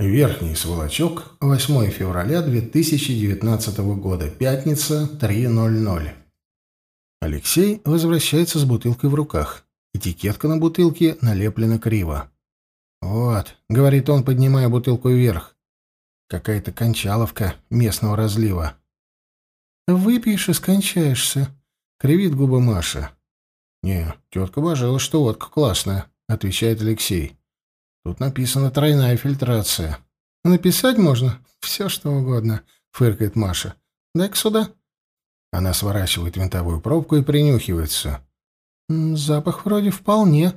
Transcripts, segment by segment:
Верхний сволочок, 8 февраля 2019 года, пятница, 3.00. Алексей возвращается с бутылкой в руках. Этикетка на бутылке налеплена криво. «Вот», — говорит он, поднимая бутылку вверх, — «какая-то кончаловка местного разлива». «Выпьешь и скончаешься», — кривит губы Маша. «Не, тетка божилась, что водка классная», — отвечает Алексей. Тут написано «тройная фильтрация». «Написать можно все, что угодно», — фыркает Маша. «Дай-ка сюда». Она сворачивает винтовую пробку и принюхивается. «Запах вроде вполне».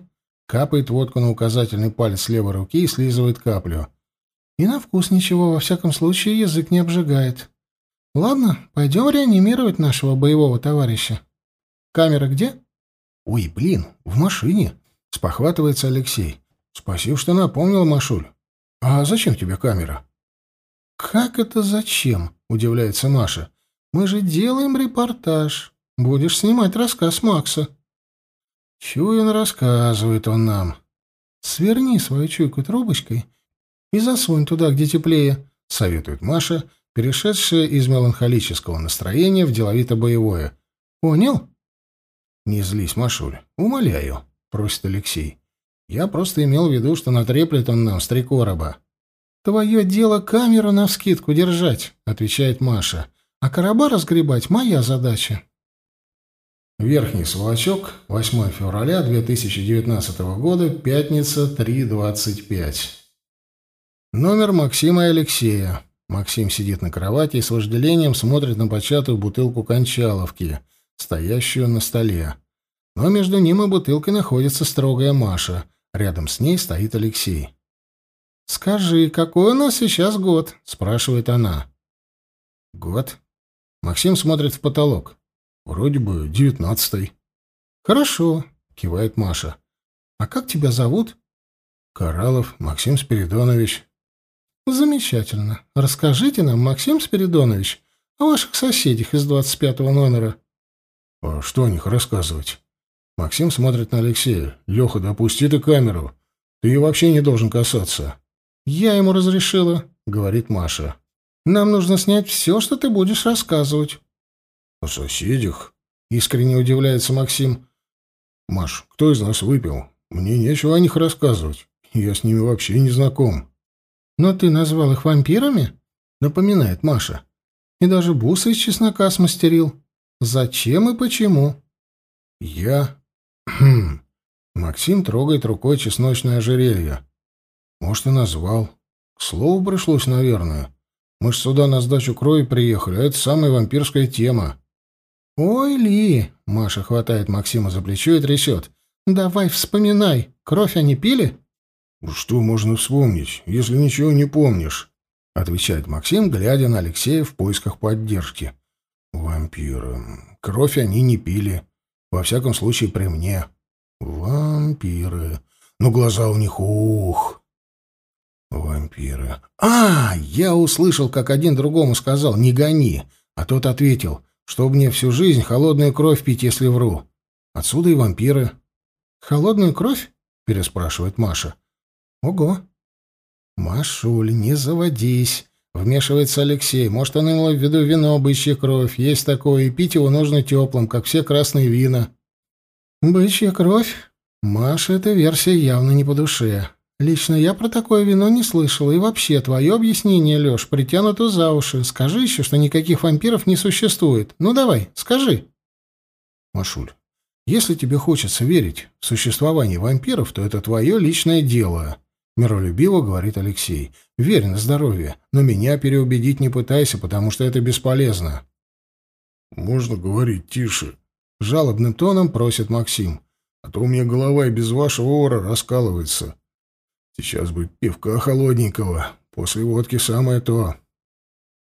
Капает водку на указательный палец левой руки и слизывает каплю. И на вкус ничего, во всяком случае, язык не обжигает. Ладно, пойдем реанимировать нашего боевого товарища. Камера где? Ой, блин, в машине. Спохватывается Алексей. Спасибо, что напомнил, Машуль. А зачем тебе камера? Как это зачем? Удивляется Маша. Мы же делаем репортаж. Будешь снимать рассказ Макса. Чую, рассказывает он нам. Сверни свою чуйку трубочкой и засунь туда, где теплее, советует Маша, перешедшая из меланхолического настроения в деловито-боевое. Понял? Не злись, Машуль. Умоляю, просит Алексей. Я просто имел в виду, что натреплет он нам с три короба. «Твое дело камеру навскидку держать», — отвечает Маша. «А короба разгребать — моя задача». Верхний Сволочок, 8 февраля 2019 года, пятница, 3.25. Номер Максима и Алексея. Максим сидит на кровати и с вожделением смотрит на початую бутылку кончаловки, стоящую на столе. Но между ним и бутылкой находится строгая Маша — Рядом с ней стоит Алексей. «Скажи, какой у нас сейчас год?» — спрашивает она. «Год?» Максим смотрит в потолок. «Вроде бы девятнадцатый». «Хорошо», — кивает Маша. «А как тебя зовут?» «Кораллов Максим Спиридонович». «Замечательно. Расскажите нам, Максим Спиридонович, о ваших соседях из двадцать пятого номера». «А что о них рассказывать?» Максим смотрит на Алексея. «Леха, допусти ты камеру. Ты ее вообще не должен касаться». «Я ему разрешила», — говорит Маша. «Нам нужно снять все, что ты будешь рассказывать». «О соседях?» — искренне удивляется Максим. «Маш, кто из нас выпил? Мне нечего о них рассказывать. Я с ними вообще не знаком». «Но ты назвал их вампирами?» — напоминает Маша. «И даже бусы из чеснока смастерил. Зачем и почему?» «Я Хм. Максим трогает рукой чесночное ожерелье. Может, и назвал. К слову пришлось, наверное. Мы ж сюда на сдачу крови приехали, а это самая вампирская тема. «Ой, Ли!» — Маша хватает Максима за плечо и трясет. «Давай вспоминай. Кровь они пили?» «Что можно вспомнить, если ничего не помнишь?» — отвечает Максим, глядя на Алексея в поисках поддержки. «Вампиры. Кровь они не пили. Во всяком случае, при мне. Вампиры. Ну, глаза у них, ух. Вампиры. А, я услышал, как один другому сказал «не гони», а тот ответил, что мне всю жизнь холодную кровь пить, если вру. Отсюда и вампиры. «Холодную кровь?» — переспрашивает Маша. «Ого!» «Машуль, не заводись!» — вмешивается Алексей. «Может, он имел в виду вино, бычья кровь. Есть такое, и пить его нужно теплым, как все красные вина». «Бычья кровь? Маша, эта версия явно не по душе. Лично я про такое вино не слышала, и вообще, твое объяснение, Леш, притянуто за уши. Скажи еще, что никаких вампиров не существует. Ну давай, скажи». «Машуль, если тебе хочется верить в существование вампиров, то это твое личное дело», — миролюбиво говорит Алексей. «Верь на здоровье, но меня переубедить не пытайся, потому что это бесполезно». «Можно говорить тише», — жалобным тоном просит Максим. «А то у меня голова и без вашего ора раскалывается. Сейчас бы пивка холодненького, после водки самое то».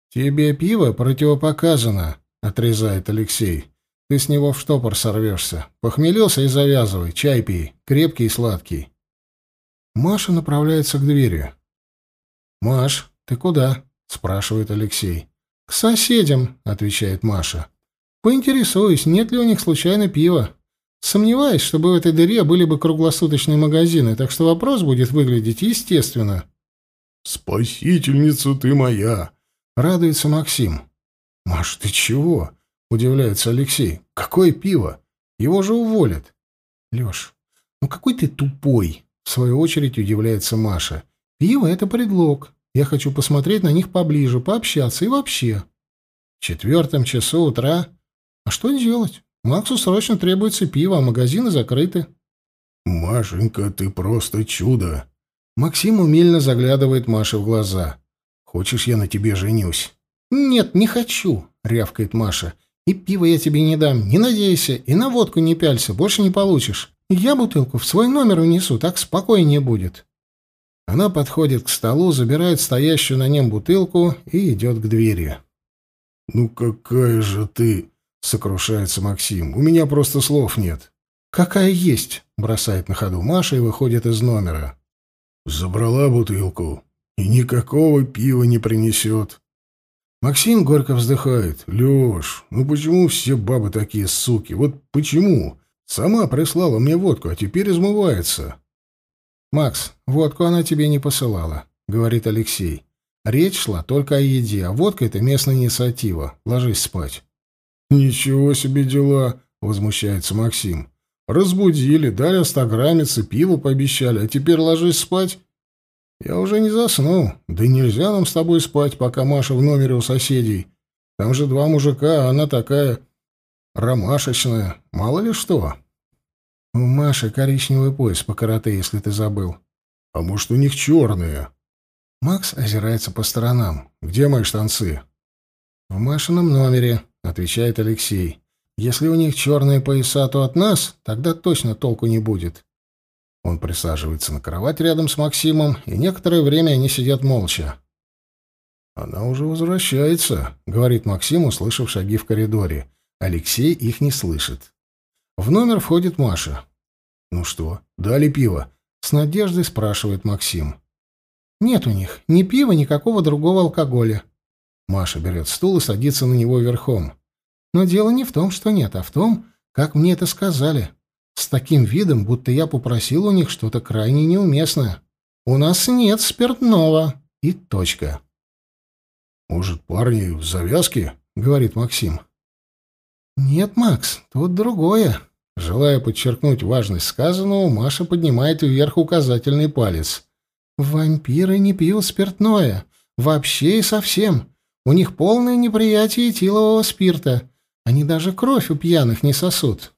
«Тебе пиво противопоказано», — отрезает Алексей. «Ты с него в штопор сорвешься. Похмелился и завязывай, чай пей, крепкий и сладкий». Маша направляется к двери. «Маш, ты куда?» — спрашивает Алексей. «К соседям», — отвечает Маша. Поинтересуюсь, нет ли у них случайно пива. Сомневаюсь, чтобы в этой дыре были бы круглосуточные магазины, так что вопрос будет выглядеть естественно. «Спасительница ты моя!» — радуется Максим. «Маш, ты чего?» — удивляется Алексей. «Какое пиво? Его же уволят!» «Леш, ну какой ты тупой!» — в свою очередь удивляется Маша. «Пиво — это предлог. Я хочу посмотреть на них поближе, пообщаться и вообще». В четвертом часу утра... А что делать? Максу срочно требуется пиво, а магазины закрыты. «Машенька, ты просто чудо!» Максим умильно заглядывает Маше в глаза. «Хочешь, я на тебе женюсь?» «Нет, не хочу», — рявкает Маша. «И пиво я тебе не дам, не надейся, и на водку не пялься, больше не получишь. Я бутылку в свой номер унесу, так спокойнее будет». Она подходит к столу, забирает стоящую на нем бутылку и идет к двери. «Ну какая же ты...» — сокрушается Максим. «У меня просто слов нет». «Какая есть!» — бросает на ходу Маша и выходит из номера. Забрала бутылку и никакого пива не принесет. Максим горько вздыхает. «Леш, ну почему все бабы такие суки? Вот почему? Сама прислала мне водку, а теперь измывается». «Макс, водку она тебе не посылала», — говорит Алексей. «Речь шла только о еде, а водка — это местная инициатива. Ложись спать». «Ничего себе дела!» — возмущается Максим. Разбудили, дали стограммицы, пиво пообещали, а теперь ложись спать. Я уже не засну. Да нельзя нам с тобой спать, пока Маша в номере у соседей. Там же два мужика, а она такая ромашечная. Мало ли что. У Маши коричневый пояс по карате, если ты забыл. А может, у них черные? Макс озирается по сторонам. Где мои штанцы? В Машином номере, отвечает Алексей. Если у них черные пояса, то от нас тогда точно толку не будет. Он присаживается на кровать рядом с Максимом, и некоторое время они сидят молча. «Она уже возвращается», — говорит Максим, услышав шаги в коридоре. Алексей их не слышит. В номер входит Маша. «Ну что, дали пиво?» — с надеждой спрашивает Максим. «Нет у них ни пива, ни какого другого алкоголя». Маша берет стул и садится на него верхом. Но дело не в том, что нет, а в том, как мне это сказали. С таким видом, будто я попросил у них что-то крайне неуместное. У нас нет спиртного. И точка. «Может, парни в завязке?» — говорит Максим. «Нет, Макс, тут другое». Желая подчеркнуть важность сказанного, Маша поднимает вверх указательный палец. «Вампиры не пьют спиртное. Вообще и совсем. У них полное неприятие этилового спирта. Они даже кровь у пьяных не сосут.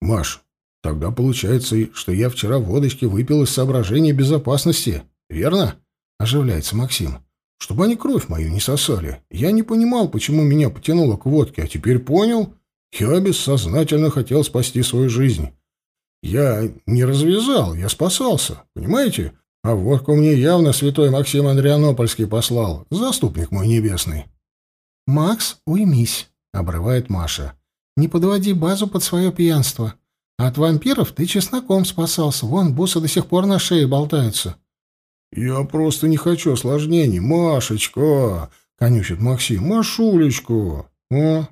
Маш, тогда получается, что я вчера водочки выпил из соображения безопасности, верно? Оживляется Максим. Чтобы они кровь мою не сосали. Я не понимал, почему меня потянуло к водке, а теперь понял. Я бессознательно хотел спасти свою жизнь. Я не развязал, я спасался, понимаете? А водку мне явно святой Максим Андрианопольский послал, заступник мой небесный. «Макс, уймись», обрывает Маша. Не подводи базу под свое пьянство. От вампиров ты чесноком спасался. Вон бусы до сих пор на шее болтаются. Я просто не хочу осложнений, Машечка, конючит Максим. Машулечку. О.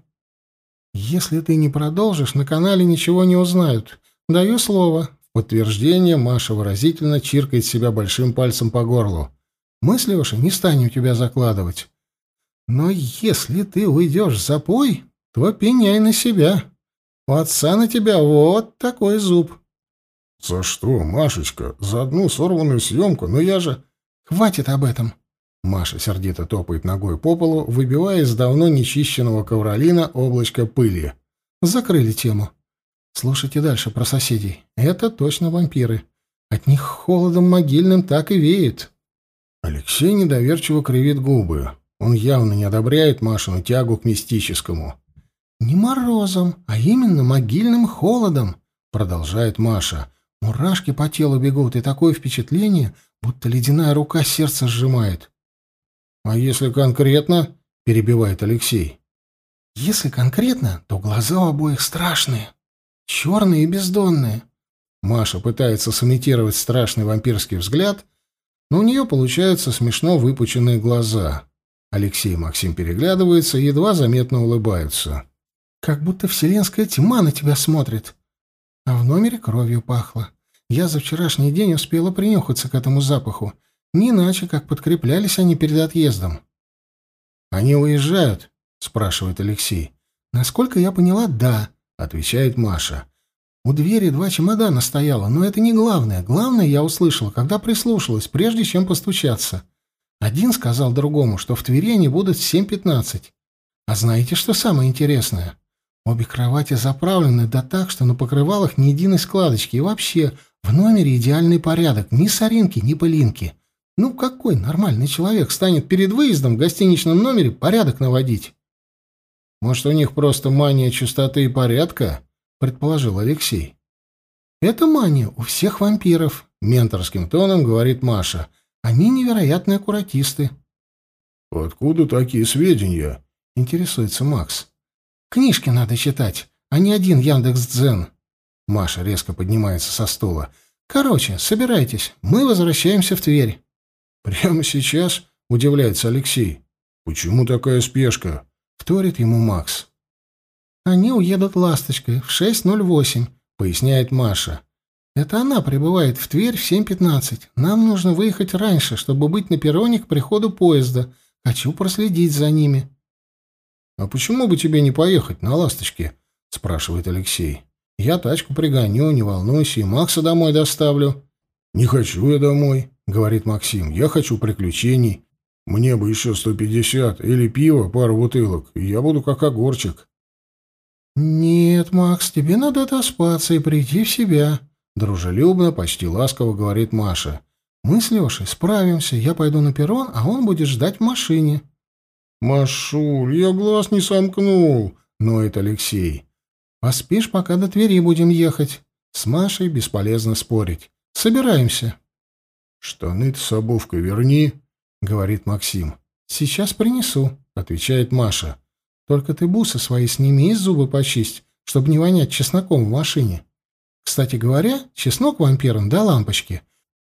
Если ты не продолжишь, на канале ничего не узнают. Даю слово. Подтверждение Маша выразительно чиркает себя большим пальцем по горлу. Мы с не станем тебя закладывать. Но если ты уйдешь в запой, то пеняй на себя. У отца на тебя вот такой зуб. — За что, Машечка? За одну сорванную съемку? Но я же... — Хватит об этом. Маша сердито топает ногой по полу, выбивая из давно нечищенного ковролина облачко пыли. Закрыли тему. Слушайте дальше про соседей. Это точно вампиры. От них холодом могильным так и веет. Алексей недоверчиво кривит губы. Он явно не одобряет Машину тягу к мистическому. «Не морозом, а именно могильным холодом», — продолжает Маша. «Мурашки по телу бегут, и такое впечатление, будто ледяная рука сердце сжимает». «А если конкретно?» — перебивает Алексей. «Если конкретно, то глаза у обоих страшные, черные и бездонные». Маша пытается сымитировать страшный вампирский взгляд, но у нее получаются смешно выпученные глаза. Алексей и Максим переглядываются и едва заметно улыбаются. «Как будто вселенская тьма на тебя смотрит. А в номере кровью пахло. Я за вчерашний день успела принюхаться к этому запаху. Не иначе, как подкреплялись они перед отъездом. «Они уезжают?» — спрашивает Алексей. «Насколько я поняла, да», — отвечает Маша. «У двери два чемодана стояло, но это не главное. Главное я услышала, когда прислушалась, прежде чем постучаться. Один сказал другому, что в Твери они будут в 7.15. А знаете, что самое интересное? Обе кровати заправлены да так, что на покрывалах ни единой складочки. И вообще, в номере идеальный порядок. Ни соринки, ни пылинки. Ну, какой нормальный человек станет перед выездом в гостиничном номере порядок наводить? Может, у них просто мания чистоты и порядка? Предположил Алексей. Это мания у всех вампиров, менторским тоном говорит Маша. Они невероятные аккуратисты. Откуда такие сведения? Интересуется Макс. Книжки надо читать, а не один Яндекс.Дзен. Маша резко поднимается со стула. Короче, собирайтесь, мы возвращаемся в Тверь. Прямо сейчас? Удивляется Алексей. Почему такая спешка? Вторит ему Макс. Они уедут ласточкой в 6.08, поясняет Маша. Это она прибывает в Тверь в 7.15. Нам нужно выехать раньше, чтобы быть на перроне к приходу поезда. Хочу проследить за ними. «А почему бы тебе не поехать на «Ласточке»?» — спрашивает Алексей. «Я тачку пригоню, не волнуйся, и Макса домой доставлю». «Не хочу я домой», — говорит Максим. «Я хочу приключений. Мне бы еще сто пятьдесят или пиво, пару бутылок, и я буду как огурчик». «Нет, Макс, тебе надо отоспаться и прийти в себя», — дружелюбно, почти ласково говорит Маша. «Мы с Лешей справимся, я пойду на перрон, а он будет ждать в машине». «Машуль, я глаз не сомкнул», — ноет Алексей. «Поспишь, пока до Твери будем ехать. С Машей бесполезно спорить. Собираемся». «Штаны-то с обувкой верни», — говорит Максим. «Сейчас принесу», — отвечает Маша. «Только ты бусы свои сними и зубы почисть, чтобы не вонять чесноком в машине. Кстати говоря, чеснок вампирам до лампочки.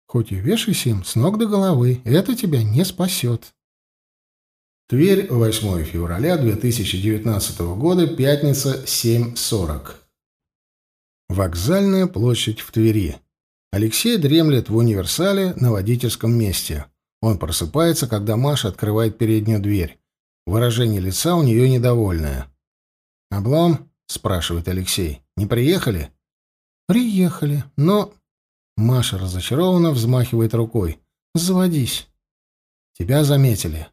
Хоть и вешайся им с ног до головы, это тебя не спасет». Тверь, 8 февраля 2019 года, пятница, 7.40. Вокзальная площадь в Твери. Алексей дремлет в универсале на водительском месте. Он просыпается, когда Маша открывает переднюю дверь. Выражение лица у нее недовольное. «Облом?» — спрашивает Алексей. «Не приехали?» «Приехали, но...» Маша разочарованно взмахивает рукой. «Заводись». «Тебя заметили».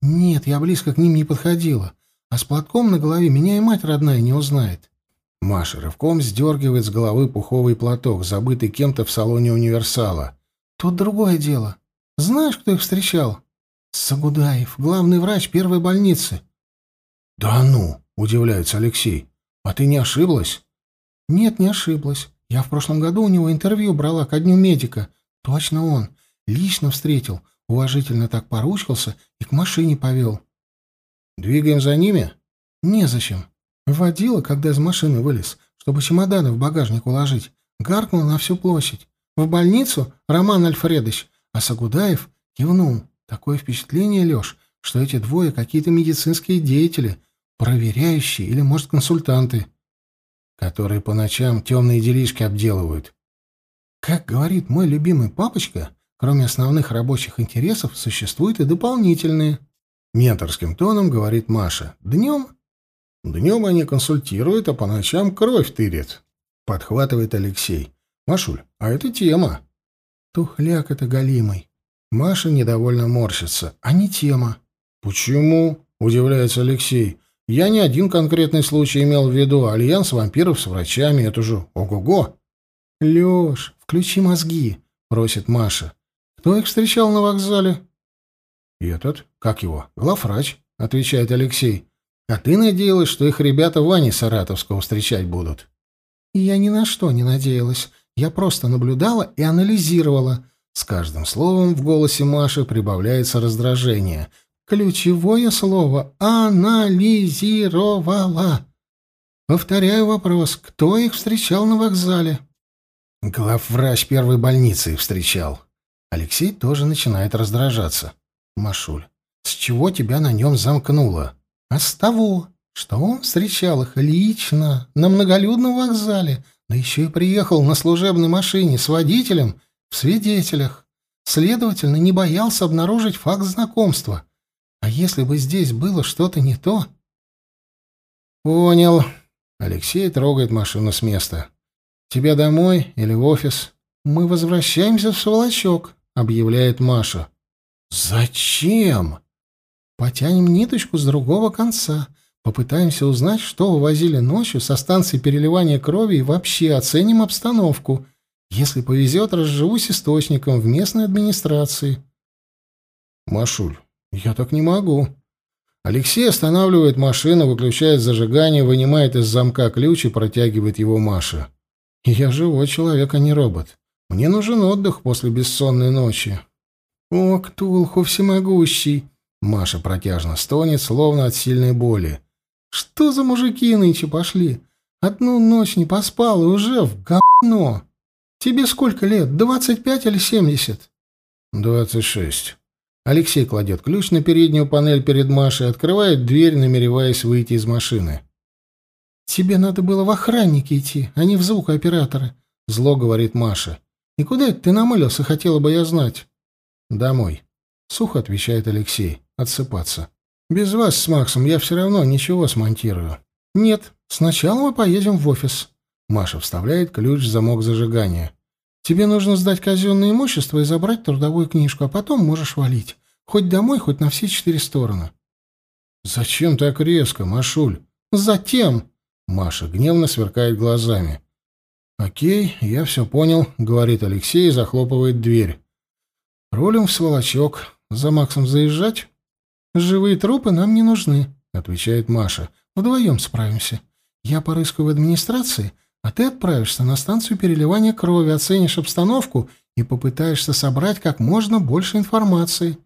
«Нет, я близко к ним не подходила. А с платком на голове меня и мать родная не узнает». Маша рывком сдергивает с головы пуховый платок, забытый кем-то в салоне универсала. «Тут другое дело. Знаешь, кто их встречал?» «Сагудаев, главный врач первой больницы». «Да ну!» — удивляется Алексей. «А ты не ошиблась?» «Нет, не ошиблась. Я в прошлом году у него интервью брала ко дню медика. Точно он. Лично встретил. Уважительно так поручился и к машине повел. «Двигаем за ними?» «Незачем. Водила, когда из машины вылез, чтобы чемоданы в багажник уложить. Гаркнул на всю площадь. В больницу Роман Альфредович, а Сагудаев кивнул. Такое впечатление, Леш, что эти двое какие-то медицинские деятели, проверяющие или, может, консультанты, которые по ночам темные делишки обделывают. Как говорит мой любимый папочка, Кроме основных рабочих интересов, существуют и дополнительные. Менторским тоном говорит Маша. Днем? Днем они консультируют, а по ночам кровь тырят. Подхватывает Алексей. Машуль, а это тема. Тухляк это голимый. Маша недовольно морщится. А не тема. Почему? Удивляется Алексей. Я не один конкретный случай имел в виду. Альянс вампиров с врачами. Это же ого-го. Лёш, включи мозги, просит Маша. Кто их встречал на вокзале? Этот, как его, главврач, отвечает Алексей. А ты надеялась, что их ребята Вани Саратовского встречать будут? Я ни на что не надеялась. Я просто наблюдала и анализировала. С каждым словом в голосе Маши прибавляется раздражение. Ключевое слово «анализировала». Повторяю вопрос. Кто их встречал на вокзале? Главврач первой больницы их встречал. Алексей тоже начинает раздражаться. Машуль, с чего тебя на нем замкнуло? А с того, что он встречал их лично на многолюдном вокзале, да еще и приехал на служебной машине с водителем в свидетелях. Следовательно, не боялся обнаружить факт знакомства. А если бы здесь было что-то не то... Понял. Алексей трогает машину с места. Тебя домой или в офис? Мы возвращаемся в сволочок, объявляет Маша. Зачем? Потянем ниточку с другого конца. Попытаемся узнать, что вывозили ночью со станции переливания крови и вообще оценим обстановку. Если повезет, разживусь источником в местной администрации. Машуль, я так не могу. Алексей останавливает машину, выключает зажигание, вынимает из замка ключ и протягивает его Маше. Я живой человек, а не робот. Мне нужен отдых после бессонной ночи. О, Ктулху всемогущий! Маша протяжно стонет, словно от сильной боли. Что за мужики нынче пошли? Одну ночь не поспал и уже в говно. Тебе сколько лет, двадцать пять или семьдесят? Двадцать шесть. Алексей кладет ключ на переднюю панель перед Машей открывает дверь, намереваясь выйти из машины. «Тебе надо было в охранники идти, а не в звукооператоры», — зло говорит Маша. «И куда это ты намылился, хотела бы я знать?» «Домой», — сухо отвечает Алексей. «Отсыпаться». Без вас с Максом я все равно ничего смонтирую. Нет, сначала мы поедем в офис. Маша вставляет ключ в замок зажигания. Тебе нужно сдать казенное имущество и забрать трудовую книжку, а потом можешь валить. Хоть домой, хоть на все четыре стороны. Зачем так резко, Машуль? Затем. Маша гневно сверкает глазами. «Окей, я все понял», — говорит Алексей и захлопывает дверь. «Рулем в сволочок. За Максом заезжать?» «Живые трупы нам не нужны», — отвечает Маша. «Вдвоем справимся. Я порыскаю в администрации, а ты отправишься на станцию переливания крови, оценишь обстановку и попытаешься собрать как можно больше информации».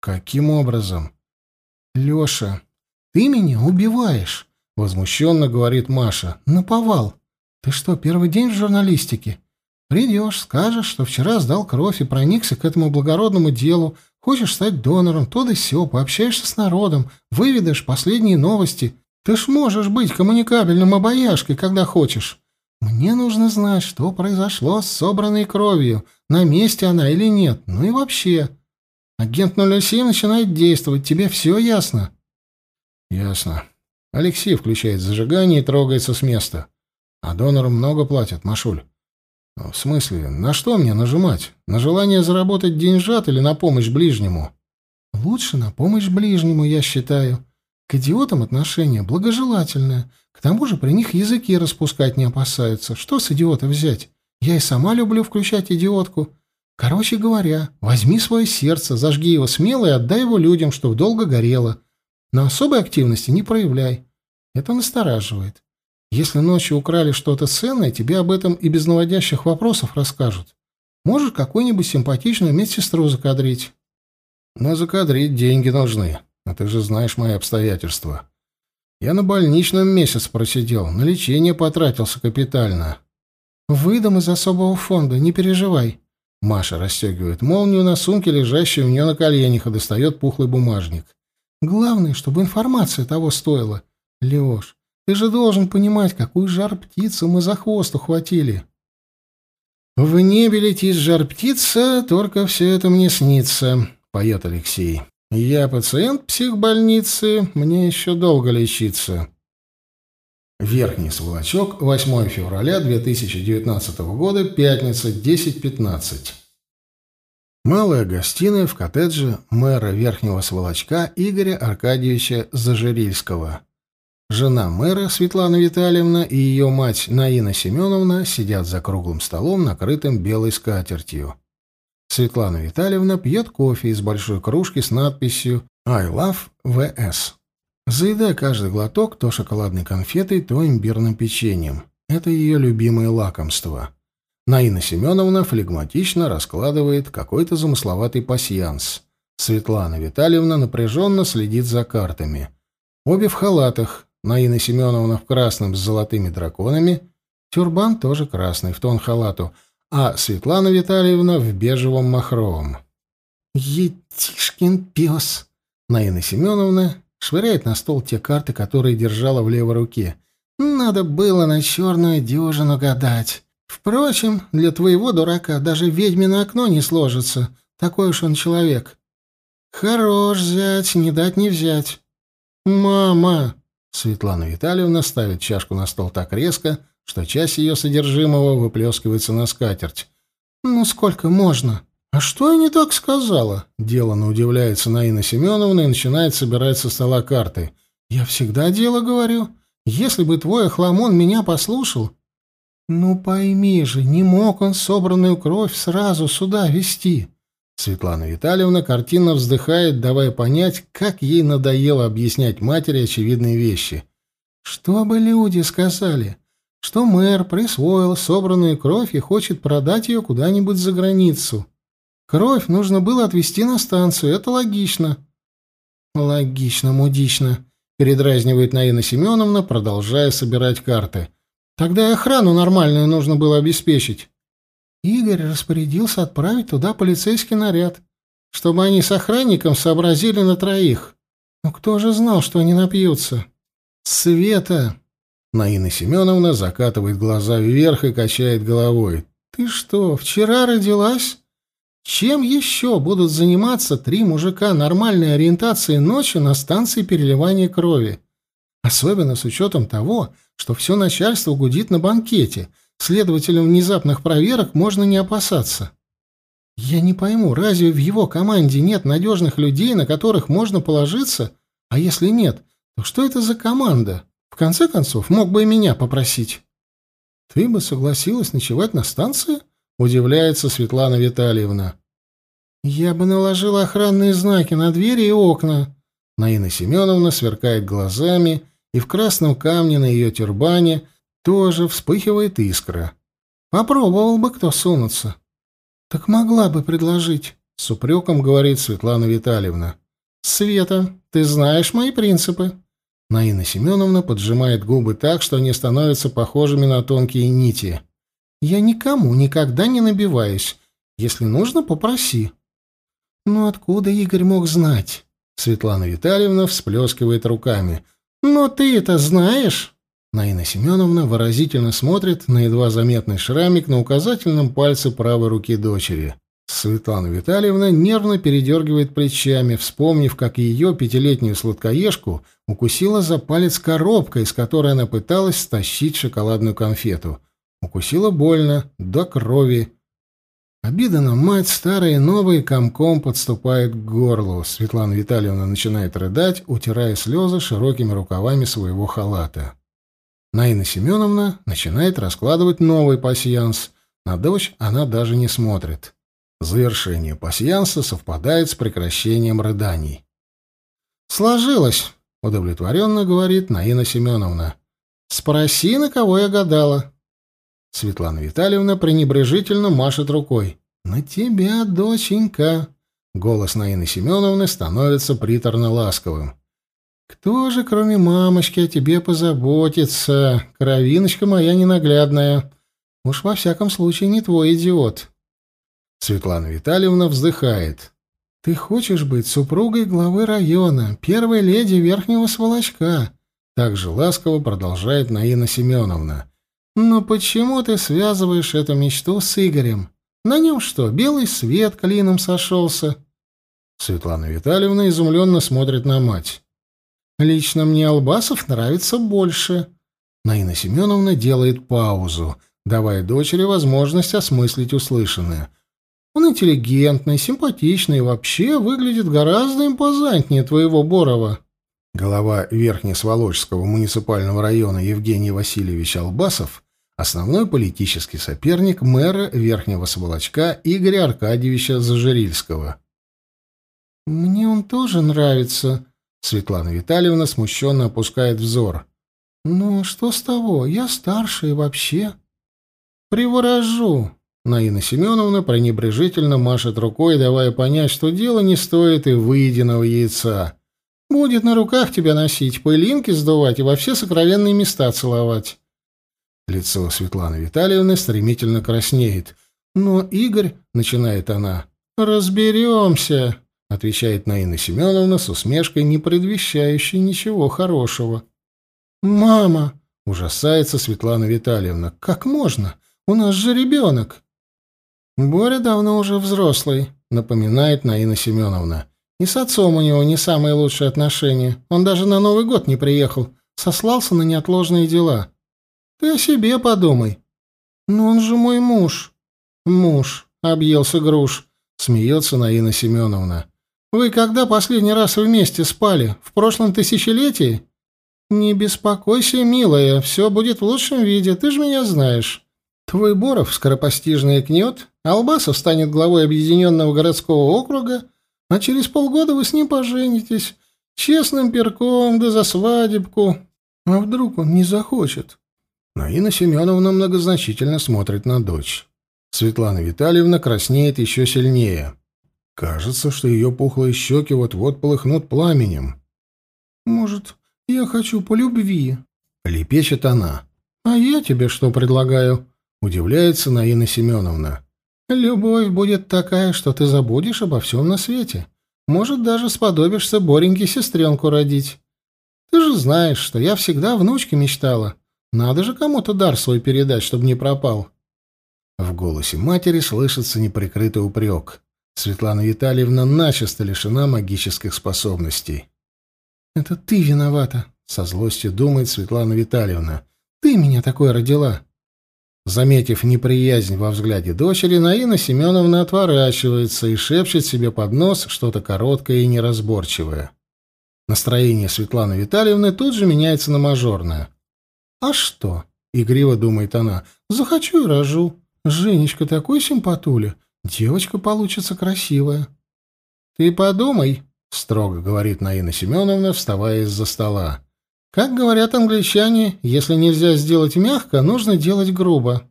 «Каким образом?» «Леша, ты меня убиваешь», — возмущенно говорит Маша. «Наповал. Ты что, первый день в журналистике? Придешь, скажешь, что вчера сдал кровь и проникся к этому благородному делу, Хочешь стать донором, то да сё, пообщаешься с народом, выведаешь последние новости. Ты ж можешь быть коммуникабельным обаяшкой, когда хочешь. Мне нужно знать, что произошло с собранной кровью, на месте она или нет, ну и вообще. Агент 007 начинает действовать, тебе все ясно? Ясно. Алексей включает зажигание и трогается с места. А донорам много платят, Машуль. «В смысле, на что мне нажимать? На желание заработать деньжат или на помощь ближнему?» «Лучше на помощь ближнему, я считаю. К идиотам отношение благожелательное. К тому же при них языки распускать не опасаются. Что с идиота взять? Я и сама люблю включать идиотку. Короче говоря, возьми свое сердце, зажги его смело и отдай его людям, чтобы долго горело. Но особой активности не проявляй. Это настораживает. Если ночью украли что-то ценное, тебе об этом и без наводящих вопросов расскажут. Можешь какую-нибудь симпатичную медсестру закадрить. Но закадрить деньги нужны. А ты же знаешь мои обстоятельства. Я на больничном месяц просидел, на лечение потратился капитально. Выдам из особого фонда, не переживай. Маша расстегивает молнию на сумке, лежащей у нее на коленях, и достает пухлый бумажник. Главное, чтобы информация того стоила. Леш, ты же должен понимать, какую жар-птицу мы за хвост ухватили. В небе летит жар-птица, только все это мне снится, поет Алексей. Я пациент психбольницы, мне еще долго лечиться. Верхний Сволочок, 8 февраля 2019 года, пятница, 10.15. Малая гостиная в коттедже мэра Верхнего Сволочка Игоря Аркадьевича Зажирильского. Жена мэра Светлана Витальевна и ее мать Наина Семеновна сидят за круглым столом, накрытым белой скатертью. Светлана Витальевна пьет кофе из большой кружки с надписью «I love VS». Заедая каждый глоток то шоколадной конфетой, то имбирным печеньем. Это ее любимое лакомство. Наина Семеновна флегматично раскладывает какой-то замысловатый пасьянс. Светлана Витальевна напряженно следит за картами. Обе в халатах, Наина Семеновна в красном с золотыми драконами, тюрбан тоже красный, в тон халату, а Светлана Витальевна в бежевом махровом. «Етишкин пес!» Наина Семеновна швыряет на стол те карты, которые держала в левой руке. «Надо было на черную дюжину гадать. Впрочем, для твоего дурака даже ведьмино окно не сложится. Такой уж он человек. Хорош взять, не дать не взять. Мама! Светлана Витальевна ставит чашку на стол так резко, что часть ее содержимого выплескивается на скатерть. «Ну сколько можно?» «А что я не так сказала?» Делано удивляется Наина Семеновна и начинает собирать со стола карты. «Я всегда дело говорю. Если бы твой охламон меня послушал...» «Ну пойми же, не мог он собранную кровь сразу сюда вести. Светлана Витальевна картинно вздыхает, давая понять, как ей надоело объяснять матери очевидные вещи. «Что бы люди сказали? Что мэр присвоил собранную кровь и хочет продать ее куда-нибудь за границу. Кровь нужно было отвезти на станцию, это логично». «Логично, мудично», — передразнивает Наина Семеновна, продолжая собирать карты. «Тогда и охрану нормальную нужно было обеспечить». Игорь распорядился отправить туда полицейский наряд, чтобы они с охранником сообразили на троих. Но кто же знал, что они напьются? Света! Наина Семеновна закатывает глаза вверх и качает головой. Ты что, вчера родилась? Чем еще будут заниматься три мужика нормальной ориентации ночью на станции переливания крови? Особенно с учетом того, что все начальство гудит на банкете — Следователям внезапных проверок можно не опасаться. Я не пойму, разве в его команде нет надежных людей, на которых можно положиться? А если нет, то что это за команда? В конце концов, мог бы и меня попросить. Ты бы согласилась ночевать на станции? Удивляется Светлана Витальевна. Я бы наложила охранные знаки на двери и окна. Наина Семеновна сверкает глазами, и в красном камне на ее тюрбане тоже вспыхивает искра. Попробовал бы кто сунуться. Так могла бы предложить, с упреком говорит Светлана Витальевна. Света, ты знаешь мои принципы. Наина Семеновна поджимает губы так, что они становятся похожими на тонкие нити. Я никому никогда не набиваюсь. Если нужно, попроси. Ну откуда Игорь мог знать? Светлана Витальевна всплескивает руками. Но ты это знаешь? Наина Семеновна выразительно смотрит на едва заметный шрамик на указательном пальце правой руки дочери. Светлана Витальевна нервно передергивает плечами, вспомнив, как ее пятилетнюю сладкоежку укусила за палец коробка, из которой она пыталась стащить шоколадную конфету. Укусила больно, до крови. Обида на мать, старые новые, комком подступает к горлу. Светлана Витальевна начинает рыдать, утирая слезы широкими рукавами своего халата. Наина Семеновна начинает раскладывать новый пасьянс. На дочь она даже не смотрит. Завершение пасьянса совпадает с прекращением рыданий. «Сложилось», — удовлетворенно говорит Наина Семеновна. «Спроси, на кого я гадала». Светлана Витальевна пренебрежительно машет рукой. «На тебя, доченька». Голос Наины Семеновны становится приторно ласковым. Кто же, кроме мамочки, о тебе позаботится? Кровиночка моя ненаглядная. Уж во всяком случае не твой идиот. Светлана Витальевна вздыхает. Ты хочешь быть супругой главы района, первой леди Верхнего Сволочка. Так же ласково продолжает Наина Семеновна. Но почему ты связываешь эту мечту с Игорем? На нем что, белый свет клином сошелся? Светлана Витальевна изумленно смотрит на мать. Лично мне Албасов нравится больше. Наина Семеновна делает паузу, давая дочери возможность осмыслить услышанное. Он интеллигентный, симпатичный и вообще выглядит гораздо импозантнее твоего Борова. Глава Верхнесволочского муниципального района Евгений Васильевич Албасов — основной политический соперник мэра Верхнего Сволочка Игоря Аркадьевича Зажирильского. «Мне он тоже нравится», Светлана Витальевна смущенно опускает взор. «Ну, что с того? Я старше и вообще...» «Приворожу!» Наина Семеновна пренебрежительно машет рукой, давая понять, что дело не стоит и выеденного яйца. «Будет на руках тебя носить, пылинки сдувать и во все сокровенные места целовать». Лицо Светланы Витальевны стремительно краснеет. «Но, Игорь...» — начинает она. «Разберемся!» — отвечает Наина Семеновна с усмешкой, не предвещающей ничего хорошего. «Мама!» — ужасается Светлана Витальевна. «Как можно? У нас же ребенок!» «Боря давно уже взрослый», — напоминает Наина Семеновна. «И с отцом у него не самые лучшие отношения. Он даже на Новый год не приехал, сослался на неотложные дела. Ты о себе подумай». «Но он же мой муж». «Муж», — объелся груш, — смеется Наина Семеновна. «Вы когда последний раз вместе спали? В прошлом тысячелетии?» «Не беспокойся, милая, все будет в лучшем виде, ты же меня знаешь. Твой Боров скоропостижно икнет, Албасов станет главой объединенного городского округа, а через полгода вы с ним поженитесь. Честным перком, да за свадебку. А вдруг он не захочет?» Наина Семеновна многозначительно смотрит на дочь. Светлана Витальевна краснеет еще сильнее. Кажется, что ее пухлые щеки вот-вот полыхнут пламенем. «Может, я хочу по любви?» — лепечет она. «А я тебе что предлагаю?» — удивляется Наина Семеновна. «Любовь будет такая, что ты забудешь обо всем на свете. Может, даже сподобишься Бореньке сестренку родить. Ты же знаешь, что я всегда внучке мечтала. Надо же кому-то дар свой передать, чтобы не пропал». В голосе матери слышится неприкрытый упрек. Светлана Витальевна начисто лишена магических способностей. «Это ты виновата», — со злостью думает Светлана Витальевна. «Ты меня такой родила». Заметив неприязнь во взгляде дочери, Наина Семеновна отворачивается и шепчет себе под нос что-то короткое и неразборчивое. Настроение Светланы Витальевны тут же меняется на мажорное. «А что?» — игриво думает она. «Захочу и рожу. Женечка такой симпатуля. Девочка получится красивая. Ты подумай, строго говорит Наина Семеновна, вставая из-за стола. Как говорят англичане, если нельзя сделать мягко, нужно делать грубо.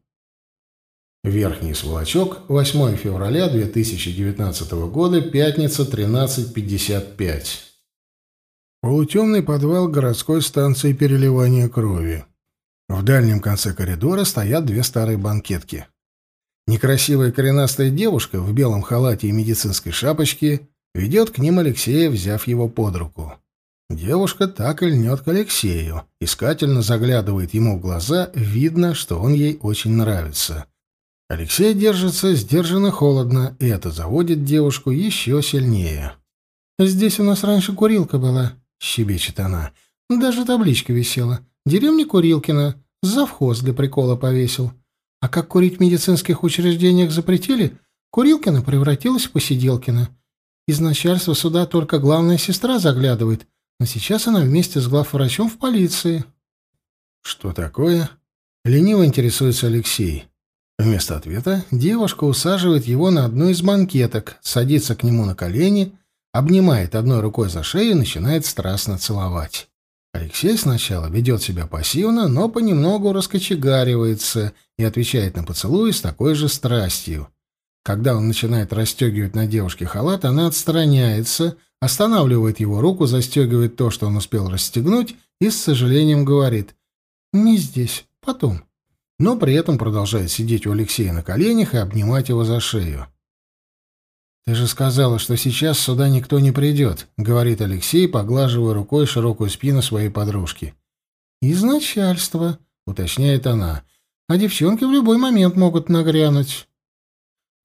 Верхний сволочок, 8 февраля 2019 года, пятница, 13.55. Полутемный подвал городской станции переливания крови. В дальнем конце коридора стоят две старые банкетки. Некрасивая коренастая девушка в белом халате и медицинской шапочке ведет к ним Алексея, взяв его под руку. Девушка так и льнет к Алексею, искательно заглядывает ему в глаза, видно, что он ей очень нравится. Алексей держится сдержанно холодно, и это заводит девушку еще сильнее. «Здесь у нас раньше курилка была», — щебечет она. «Даже табличка висела. Деревня Курилкина. Завхоз для прикола повесил. А как курить в медицинских учреждениях запретили, Курилкина превратилась в Посиделкина. Из начальства суда только главная сестра заглядывает, но сейчас она вместе с главврачом в полиции. «Что такое?» — лениво интересуется Алексей. Вместо ответа девушка усаживает его на одну из банкеток, садится к нему на колени, обнимает одной рукой за шею и начинает страстно целовать. Алексей сначала ведет себя пассивно, но понемногу раскочегаривается и отвечает на поцелуй с такой же страстью. Когда он начинает расстегивать на девушке халат, она отстраняется, останавливает его руку, застегивает то, что он успел расстегнуть, и с сожалением говорит «Не здесь, потом». Но при этом продолжает сидеть у Алексея на коленях и обнимать его за шею. «Ты же сказала, что сейчас сюда никто не придет», — говорит Алексей, поглаживая рукой широкую спину своей подружки. «Из начальства», — уточняет она. «А девчонки в любой момент могут нагрянуть».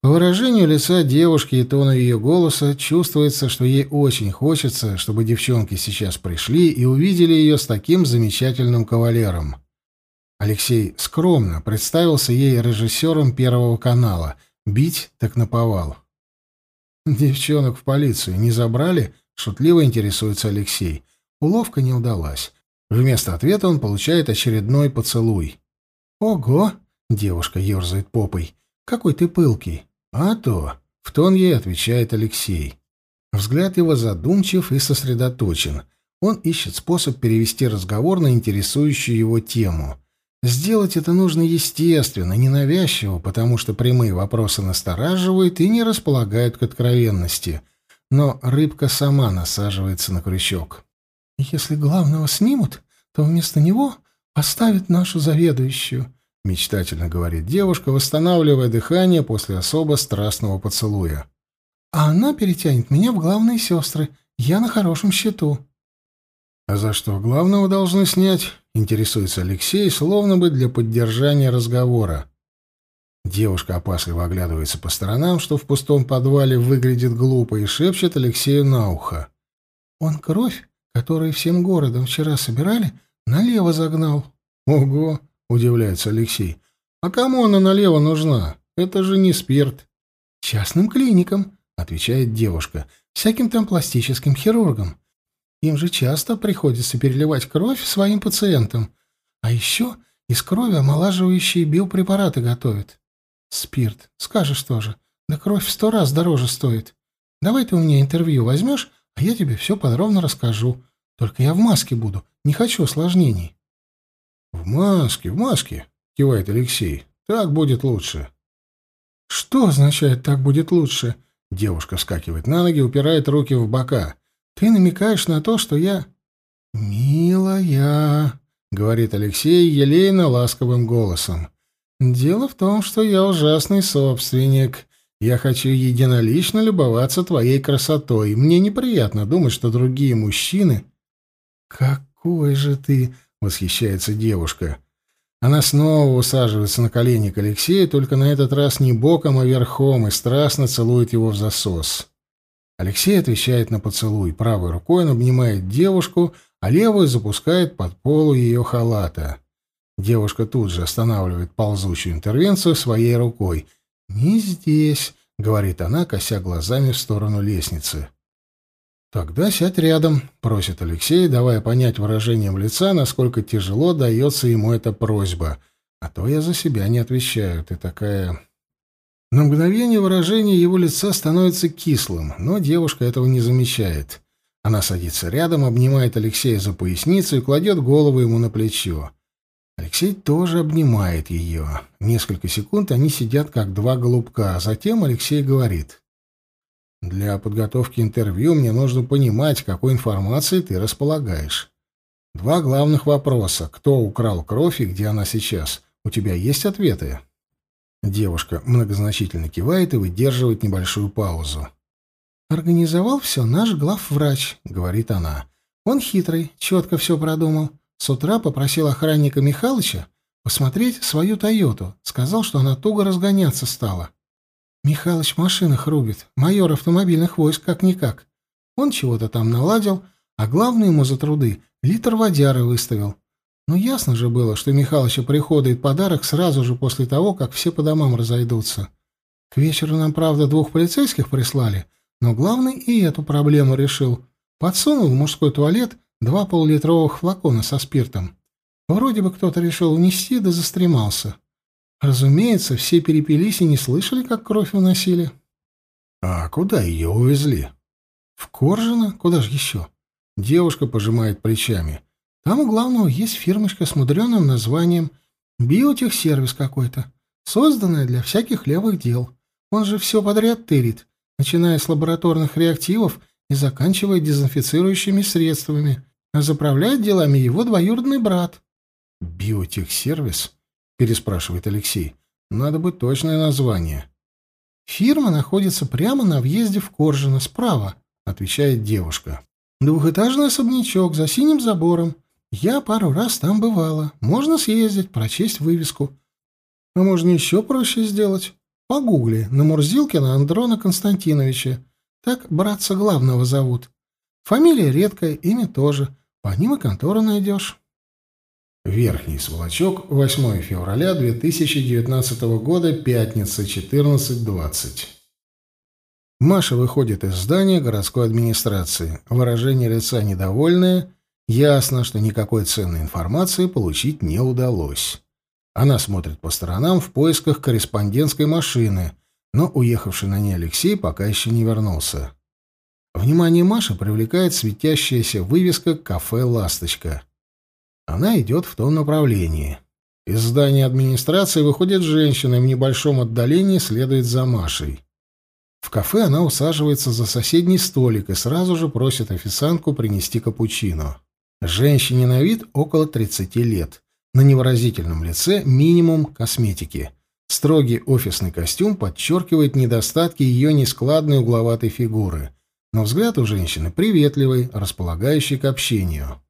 По выражению лица девушки и тону ее голоса чувствуется, что ей очень хочется, чтобы девчонки сейчас пришли и увидели ее с таким замечательным кавалером. Алексей скромно представился ей режиссером Первого канала. Бить так наповал. «Девчонок в полицию не забрали?» — шутливо интересуется Алексей. Уловка не удалась. Вместо ответа он получает очередной поцелуй. «Ого!» — девушка ерзает попой. «Какой ты пылкий!» «А то!» — в тон ей отвечает Алексей. Взгляд его задумчив и сосредоточен. Он ищет способ перевести разговор на интересующую его тему — Сделать это нужно естественно, ненавязчиво, потому что прямые вопросы настораживают и не располагают к откровенности. Но рыбка сама насаживается на крючок. «Если главного снимут, то вместо него поставят нашу заведующую», — мечтательно говорит девушка, восстанавливая дыхание после особо страстного поцелуя. «А она перетянет меня в главные сестры. Я на хорошем счету». «А за что главного должны снять?» — интересуется Алексей, словно бы для поддержания разговора. Девушка опасливо оглядывается по сторонам, что в пустом подвале выглядит глупо, и шепчет Алексею на ухо. «Он кровь, которую всем городом вчера собирали, налево загнал». «Ого!» — удивляется Алексей. «А кому она налево нужна? Это же не спирт». «Частным клиникам», — отвечает девушка. «Всяким там пластическим хирургам. Им же часто приходится переливать кровь своим пациентам. А еще из крови омолаживающие биопрепараты готовят. Спирт. Скажешь тоже. Да кровь в сто раз дороже стоит. Давай ты у меня интервью возьмешь, а я тебе все подробно расскажу. Только я в маске буду. Не хочу осложнений. — В маске, в маске, — кивает Алексей. — Так будет лучше. — Что означает «так будет лучше»? Девушка вскакивает на ноги, упирает руки в бока. — Ты намекаешь на то, что я... — Милая, — говорит Алексей елейно ласковым голосом. Дело в том, что я ужасный собственник. Я хочу единолично любоваться твоей красотой. Мне неприятно думать, что другие мужчины... Какой же ты... Восхищается девушка. Она снова усаживается на колени к Алексею, только на этот раз не боком, а верхом, и страстно целует его в засос. Алексей отвечает на поцелуй. Правой рукой он обнимает девушку, а левую запускает под полу ее халата. Девушка тут же останавливает ползущую интервенцию своей рукой. «Не здесь», — говорит она, кося глазами в сторону лестницы. «Тогда сядь рядом», — просит Алексей, давая понять выражением лица, насколько тяжело дается ему эта просьба. «А то я за себя не отвечаю. Ты такая...» На мгновение выражение его лица становится кислым, но девушка этого не замечает. Она садится рядом, обнимает Алексея за поясницу и кладет голову ему на плечо. Алексей тоже обнимает ее. Несколько секунд они сидят как два голубка, а затем Алексей говорит. «Для подготовки интервью мне нужно понимать, какой информацией ты располагаешь. Два главных вопроса. Кто украл кровь и где она сейчас? У тебя есть ответы?» Девушка многозначительно кивает и выдерживает небольшую паузу. «Организовал все наш главврач», — говорит она. «Он хитрый, четко все продумал. С утра попросил охранника Михалыча посмотреть свою «Тойоту». Сказал, что она туго разгоняться стала. Михалыч в машинах рубит, майор автомобильных войск как-никак. Он чего-то там наладил, а главное ему за труды литр водяры выставил. Но ясно же было, что Михалыча приходит подарок сразу же после того, как все по домам разойдутся. К вечеру нам, правда, двух полицейских прислали, но главный и эту проблему решил. Подсунул в мужской туалет Два полулитровых флакона со спиртом. Вроде бы кто-то решил унести, да застремался. Разумеется, все перепились и не слышали, как кровь уносили. А куда ее увезли? В Коржино? Куда же еще? Девушка пожимает плечами. Там у главного есть фирмочка с мудреным названием «Биотехсервис» какой-то, созданная для всяких левых дел. Он же все подряд тырит, начиная с лабораторных реактивов и заканчивая дезинфицирующими средствами, а заправляет делами его двоюродный брат. «Биотехсервис?» — переспрашивает Алексей. «Надо быть точное название». «Фирма находится прямо на въезде в Коржино, справа», — отвечает девушка. «Двухэтажный особнячок за синим забором. Я пару раз там бывала. Можно съездить, прочесть вывеску. А можно еще проще сделать. Погугли на Мурзилкина Андрона Константиновича. Так братца главного зовут. Фамилия редкая, имя тоже. По ним и контору найдешь. Верхний Сволочок, 8 февраля 2019 года, пятница, 14.20. Маша выходит из здания городской администрации. Выражение лица недовольное. Ясно, что никакой ценной информации получить не удалось. Она смотрит по сторонам в поисках корреспондентской машины, но уехавший на ней Алексей пока еще не вернулся. Внимание Маши привлекает светящаяся вывеска «Кафе Ласточка». Она идет в том направлении. Из здания администрации выходит женщина и в небольшом отдалении следует за Машей. В кафе она усаживается за соседний столик и сразу же просит официантку принести капучино. Женщине на вид около 30 лет. На невыразительном лице минимум косметики. Строгий офисный костюм подчеркивает недостатки ее нескладной угловатой фигуры но взгляд у женщины приветливый, располагающий к общению.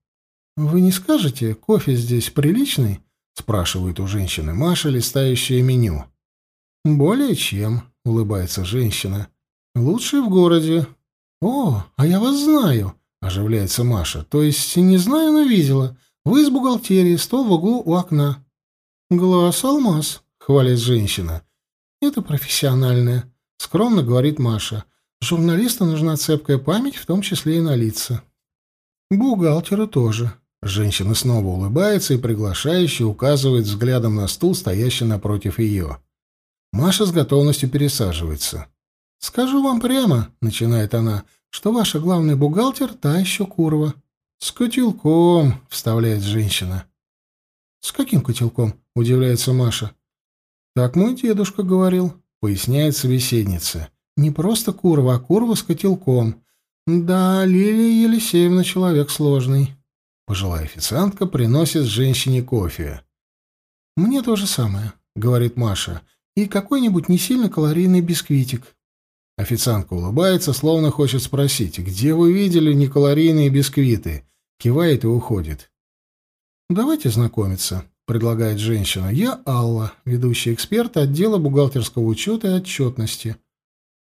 «Вы не скажете, кофе здесь приличный?» — спрашивает у женщины Маша, листающая меню. «Более чем», — улыбается женщина. «Лучший в городе». «О, а я вас знаю», — оживляется Маша. «То есть не знаю, но видела. Вы из бухгалтерии, стол в углу у окна». «Глаз алмаз», — хвалит женщина. «Это профессиональное», — скромно говорит Маша. «Журналисту нужна цепкая память, в том числе и на лица». «Бухгалтеру тоже». Женщина снова улыбается и приглашающе указывает взглядом на стул, стоящий напротив ее. Маша с готовностью пересаживается. «Скажу вам прямо», — начинает она, — «что ваша главный бухгалтер — та еще курва». «С котелком», — вставляет женщина. «С каким котелком?» — удивляется Маша. «Так мой дедушка говорил», — поясняет собеседница. «Не просто курва, а курва с котелком. Да, Лилия Елисеевна человек сложный». Пожилая официантка приносит женщине кофе. «Мне то же самое», — говорит Маша и какой-нибудь не сильно калорийный бисквитик. Официантка улыбается, словно хочет спросить, где вы видели некалорийные бисквиты? Кивает и уходит. «Давайте знакомиться», — предлагает женщина. «Я Алла, ведущий эксперт отдела бухгалтерского учета и отчетности».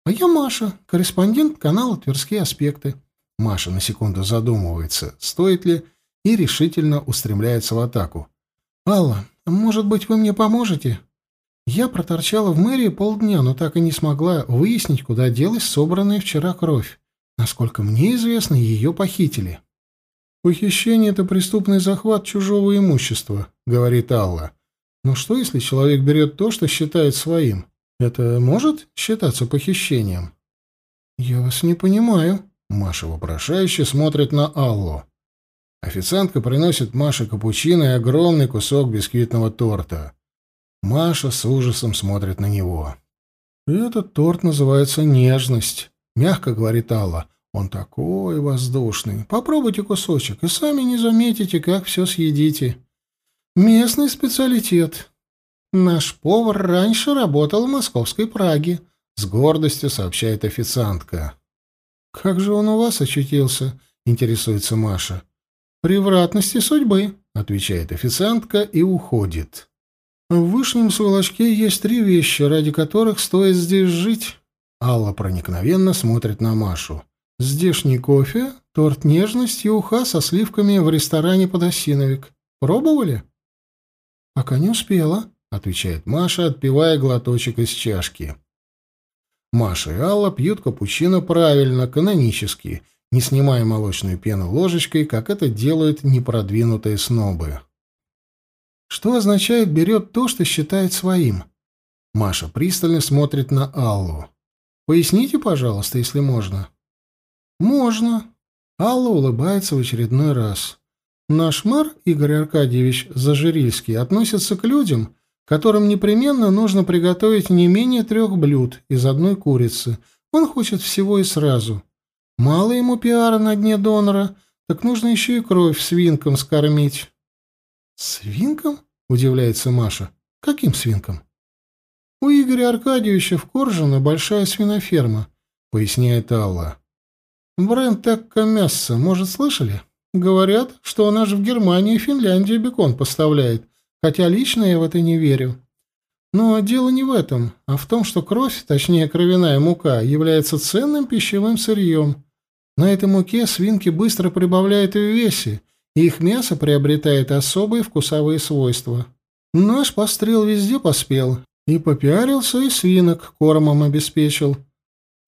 «А я Маша, корреспондент канала «Тверские аспекты». Маша на секунду задумывается, стоит ли, и решительно устремляется в атаку. «Алла, может быть, вы мне поможете?» Я проторчала в мэрии полдня, но так и не смогла выяснить, куда делась собранная вчера кровь. Насколько мне известно, ее похитили. «Похищение — это преступный захват чужого имущества», — говорит Алла. «Но что, если человек берет то, что считает своим? Это может считаться похищением?» «Я вас не понимаю», — Маша вопрошающе смотрит на Аллу. Официантка приносит Маше капучино и огромный кусок бисквитного торта. Маша с ужасом смотрит на него. «Этот торт называется нежность», — мягко говорит Алла. «Он такой воздушный. Попробуйте кусочек, и сами не заметите, как все съедите. Местный специалитет. Наш повар раньше работал в московской Праге», — с гордостью сообщает официантка. «Как же он у вас очутился?» — интересуется Маша. «Превратности судьбы», — отвечает официантка и уходит. В Вышнем Сволочке есть три вещи, ради которых стоит здесь жить. Алла проникновенно смотрит на Машу. Здешний кофе, торт нежности и уха со сливками в ресторане «Подосиновик». Пробовали? Пока не успела, отвечает Маша, отпивая глоточек из чашки. Маша и Алла пьют капучино правильно, канонически, не снимая молочную пену ложечкой, как это делают непродвинутые снобы. Что означает «берет то, что считает своим»? Маша пристально смотрит на Аллу. Поясните, пожалуйста, если можно. Можно. Алла улыбается в очередной раз. Наш мэр, Игорь Аркадьевич Зажирильский, относится к людям, которым непременно нужно приготовить не менее трех блюд из одной курицы. Он хочет всего и сразу. Мало ему пиара на дне донора, так нужно еще и кровь свинкам скормить. «Свинкам?» — удивляется Маша. «Каким свинкам?» «У Игоря Аркадьевича в Коржино большая свиноферма», — поясняет Алла. «Бренд Экко Мясо, может, слышали? Говорят, что он аж в Германию и Финляндию бекон поставляет, хотя лично я в это не верю. Но дело не в этом, а в том, что кровь, точнее кровяная мука, является ценным пищевым сырьем. На этой муке свинки быстро прибавляют в весе, их мясо приобретает особые вкусовые свойства. Наш пострел везде поспел. И попиарился, и свинок кормом обеспечил.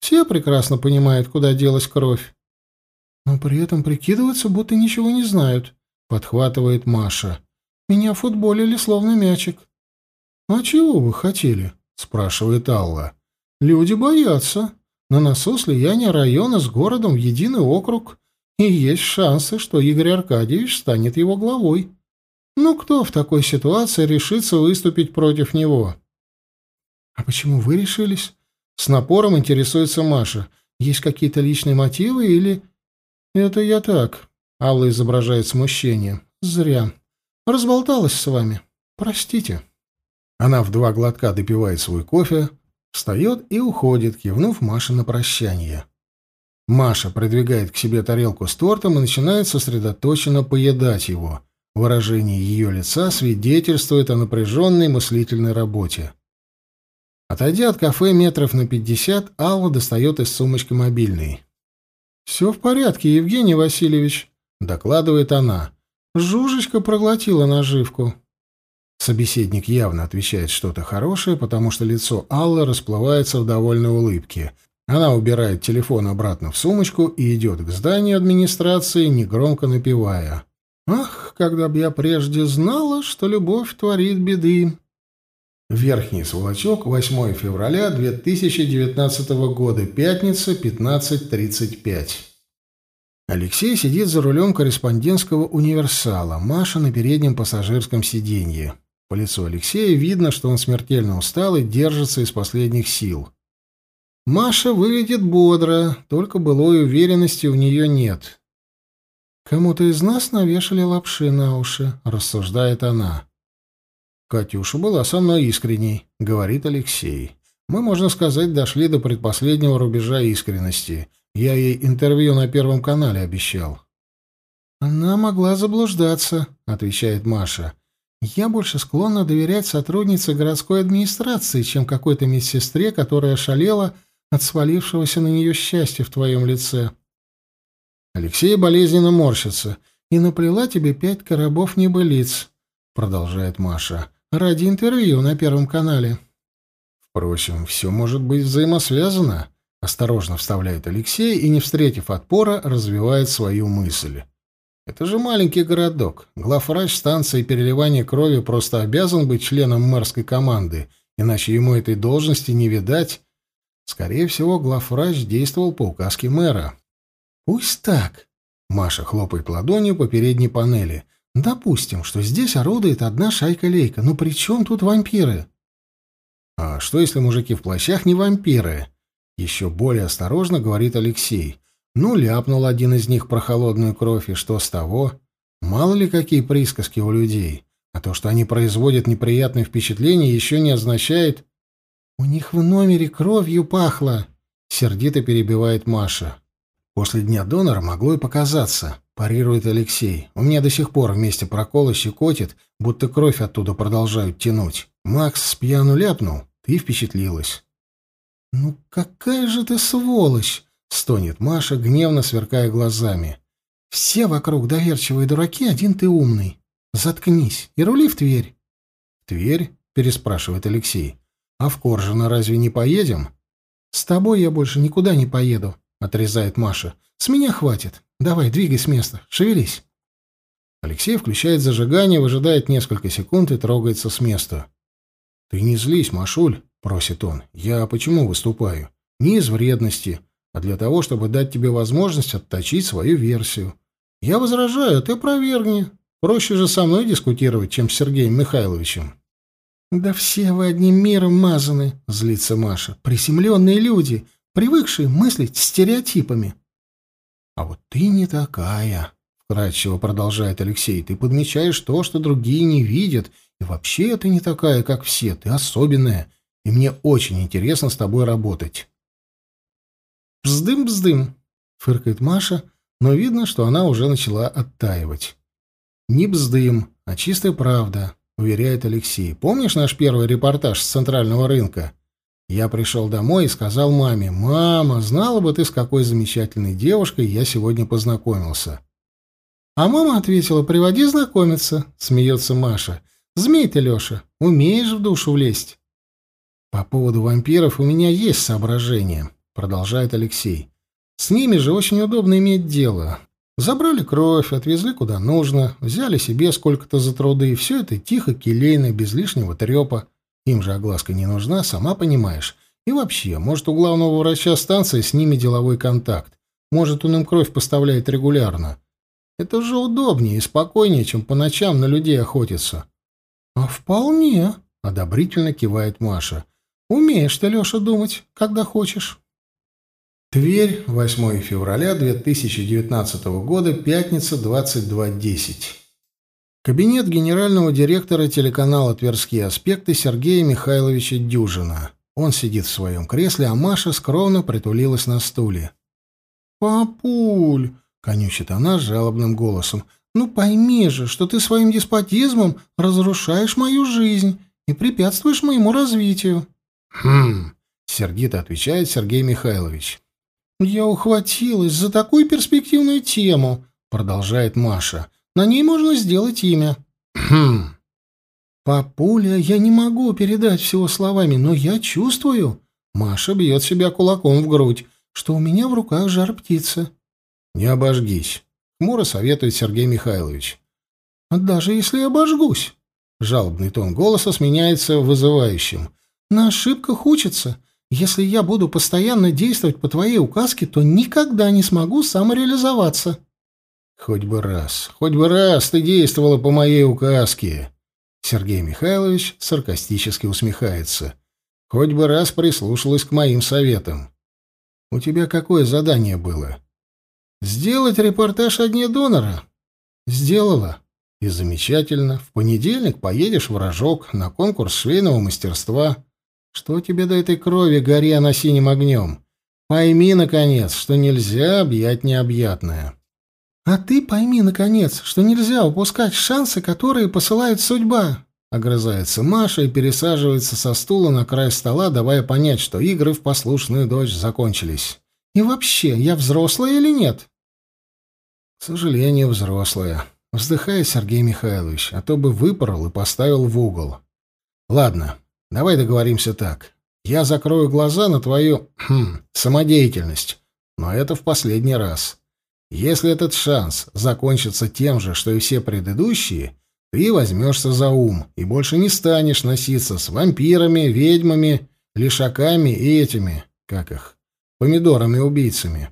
Все прекрасно понимают, куда делась кровь. Но при этом прикидываются, будто ничего не знают, — подхватывает Маша. Меня футболили словно мячик. «А чего вы хотели?» — спрашивает Алла. «Люди боятся. На носу слияние района с городом в единый округ и есть шансы, что Игорь Аркадьевич станет его главой. Ну кто в такой ситуации решится выступить против него? А почему вы решились? С напором интересуется Маша. Есть какие-то личные мотивы или... Это я так. Алла изображает смущение. Зря. Разболталась с вами. Простите. Она в два глотка допивает свой кофе, встает и уходит, кивнув Маше на прощание. Маша придвигает к себе тарелку с тортом и начинает сосредоточенно поедать его. Выражение ее лица свидетельствует о напряженной мыслительной работе. Отойдя от кафе метров на пятьдесят, Алла достает из сумочки мобильный. «Все в порядке, Евгений Васильевич», — докладывает она. «Жужечка проглотила наживку». Собеседник явно отвечает что-то хорошее, потому что лицо Аллы расплывается в довольной улыбке. Она убирает телефон обратно в сумочку и идет к зданию администрации, негромко напевая. «Ах, когда б я прежде знала, что любовь творит беды!» Верхний Сволочок, 8 февраля 2019 года, пятница, 15.35. Алексей сидит за рулем корреспондентского универсала, Маша на переднем пассажирском сиденье. По лицу Алексея видно, что он смертельно устал и держится из последних сил. Маша выглядит бодро, только былой уверенности у нее нет. «Кому-то из нас навешали лапши на уши», — рассуждает она. «Катюша была со мной искренней», — говорит Алексей. «Мы, можно сказать, дошли до предпоследнего рубежа искренности. Я ей интервью на Первом канале обещал». «Она могла заблуждаться», — отвечает Маша. «Я больше склонна доверять сотруднице городской администрации, чем какой-то медсестре, которая шалела от свалившегося на нее счастья в твоем лице». Алексей болезненно морщится. «И наплела тебе пять коробов небылиц», — продолжает Маша, — «ради интервью на Первом канале». Впрочем, все может быть взаимосвязано, — осторожно вставляет Алексей и, не встретив отпора, развивает свою мысль. Это же маленький городок. Главврач станции переливания крови просто обязан быть членом мэрской команды, иначе ему этой должности не видать. Скорее всего, главврач действовал по указке мэра. Пусть так. Маша хлопает ладонью по передней панели. Допустим, что здесь орудует одна шайка-лейка. Но при чем тут вампиры? А что, если мужики в плащах не вампиры? Еще более осторожно говорит Алексей. Ну, ляпнул один из них про холодную кровь, и что с того? Мало ли какие присказки у людей. А то, что они производят неприятные впечатления, еще не означает... «У них в номере кровью пахло», — сердито перебивает Маша. После дня донора могло и показаться, парирует Алексей. У меня до сих пор вместе прокола щекотит, будто кровь оттуда продолжают тянуть. Макс с пьяну ляпнул, ты впечатлилась. «Ну какая же ты сволочь!» — стонет Маша, гневно сверкая глазами. «Все вокруг доверчивые дураки, один ты умный. Заткнись и рули в Тверь». «В Тверь?» — переспрашивает Алексей. «А в Коржино разве не поедем?» «С тобой я больше никуда не поеду. — отрезает Маша. «С меня хватит. Давай, двигай с места. Шевелись». Алексей включает зажигание, выжидает несколько секунд и трогается с места. «Ты не злись, Машуль», — просит он. «Я почему выступаю? Не из вредности, а для того, чтобы дать тебе возможность отточить свою версию. Я возражаю, ты опровергни. Проще же со мной дискутировать, чем с Сергеем Михайловичем». «Да все вы одним миром мазаны», — злится Маша. «Присемленные люди привыкшие мыслить стереотипами. А вот ты не такая, вкрадчиво продолжает Алексей. Ты подмечаешь то, что другие не видят, и вообще ты не такая, как все, ты особенная, и мне очень интересно с тобой работать. Бздым-бздым, фыркает Маша, но видно, что она уже начала оттаивать. Не бздым, а чистая правда, уверяет Алексей. Помнишь наш первый репортаж с центрального рынка? Я пришел домой и сказал маме, «Мама, знала бы ты, с какой замечательной девушкой я сегодня познакомился». А мама ответила, «Приводи знакомиться», — смеется Маша. «Змей ты, Леша, умеешь в душу влезть». «По поводу вампиров у меня есть соображение», — продолжает Алексей. «С ними же очень удобно иметь дело. Забрали кровь, отвезли куда нужно, взяли себе сколько-то за труды, и все это тихо, келейно, без лишнего трепа. Им же огласка не нужна, сама понимаешь. И вообще, может, у главного врача станции с ними деловой контакт. Может, он им кровь поставляет регулярно. Это же удобнее и спокойнее, чем по ночам на людей охотиться. — А вполне, — одобрительно кивает Маша. — Умеешь ты, Леша, думать, когда хочешь. Тверь, 8 февраля 2019 года, пятница, 22.10. Кабинет генерального директора телеканала «Тверские аспекты» Сергея Михайловича Дюжина. Он сидит в своем кресле, а Маша скромно притулилась на стуле. «Папуль!» — конючит она жалобным голосом. «Ну пойми же, что ты своим деспотизмом разрушаешь мою жизнь и препятствуешь моему развитию». «Хм...» — сердито отвечает Сергей Михайлович. «Я ухватилась за такую перспективную тему», — продолжает Маша. «На ней можно сделать имя». «Хм...» «Папуля, я не могу передать всего словами, но я чувствую...» Маша бьет себя кулаком в грудь, что у меня в руках жар птицы. «Не обожгись», — хмуро советует Сергей Михайлович. «А «Даже если обожгусь...» Жалобный тон голоса сменяется вызывающим. «На ошибках учатся. Если я буду постоянно действовать по твоей указке, то никогда не смогу самореализоваться». «Хоть бы раз, хоть бы раз ты действовала по моей указке!» Сергей Михайлович саркастически усмехается. «Хоть бы раз прислушалась к моим советам. У тебя какое задание было?» «Сделать репортаж о дне донора». «Сделала. И замечательно. В понедельник поедешь в Рожок на конкурс швейного мастерства. Что тебе до этой крови, гори она синим огнем? Пойми, наконец, что нельзя объять необъятное». «А ты пойми, наконец, что нельзя упускать шансы, которые посылает судьба», — огрызается Маша и пересаживается со стула на край стола, давая понять, что игры в послушную дочь закончились. «И вообще, я взрослая или нет?» «К сожалению, взрослая», — вздыхает Сергей Михайлович, а то бы выпорол и поставил в угол. «Ладно, давай договоримся так. Я закрою глаза на твою хм, самодеятельность, но это в последний раз». Если этот шанс закончится тем же, что и все предыдущие, ты возьмешься за ум и больше не станешь носиться с вампирами, ведьмами, лишаками и этими, как их, помидорами-убийцами.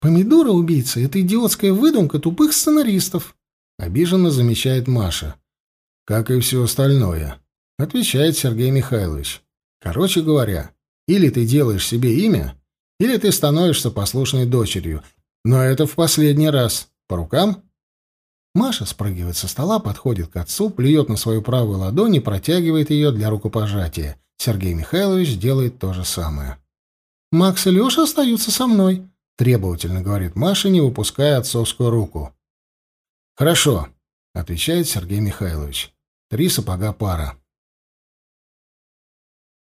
«Помидоры-убийцы — это идиотская выдумка тупых сценаристов», — обиженно замечает Маша. «Как и все остальное», — отвечает Сергей Михайлович. «Короче говоря, или ты делаешь себе имя, или ты становишься послушной дочерью, но это в последний раз. По рукам? Маша спрыгивает со стола, подходит к отцу, плюет на свою правую ладонь и протягивает ее для рукопожатия. Сергей Михайлович делает то же самое. «Макс и Леша остаются со мной», — требовательно говорит Маша, не выпуская отцовскую руку. «Хорошо», — отвечает Сергей Михайлович. «Три сапога пара».